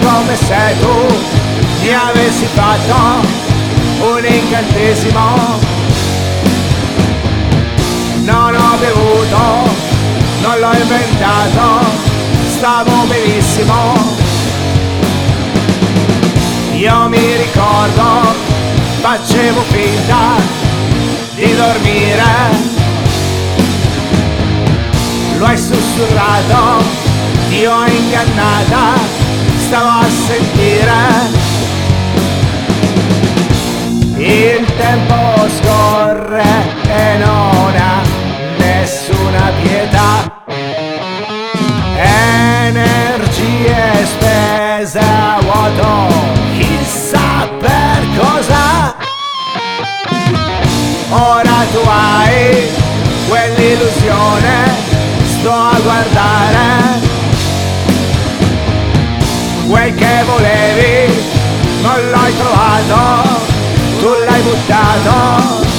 come se tu mi avessi fatto un incantesimo. Non ho bevuto, non l'ho inventato, stavo benissimo. Io mi ricordo, facevo finta di dormire. Lo hai sussurrato, ti ho ingannata, stavo a sentire. Il tempo scorre e non ha nessuna pietà. Energie spese a vuoto, chissà per cosa. Ora tu hai quell'illusione, sto a guardare. Quel che volevi non l'hai trovato, tu l'hai buttato.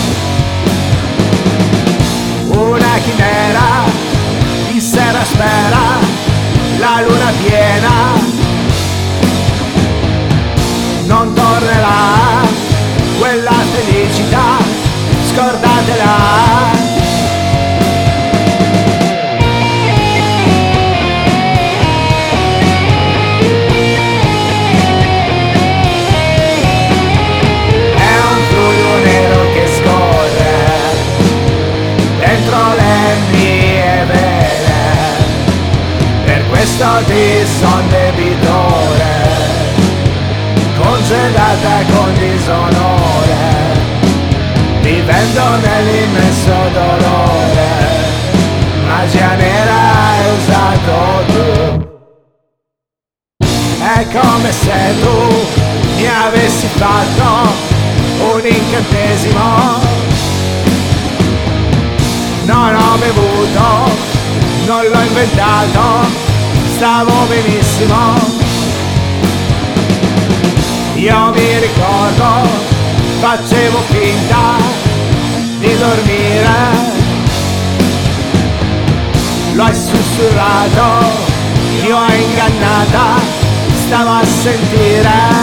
Ti son debitore, congedata con disonore, vivendo nell'immenso dolore. Magia nera hai usato tu. È come se tu mi avessi fatto un incantesimo. Non ho bevuto, non l'ho inventato, stavo benissimo. Io mi ricordo, facevo finta di dormire. Lo hai sussurrato, io ho ingannata, stavo a sentire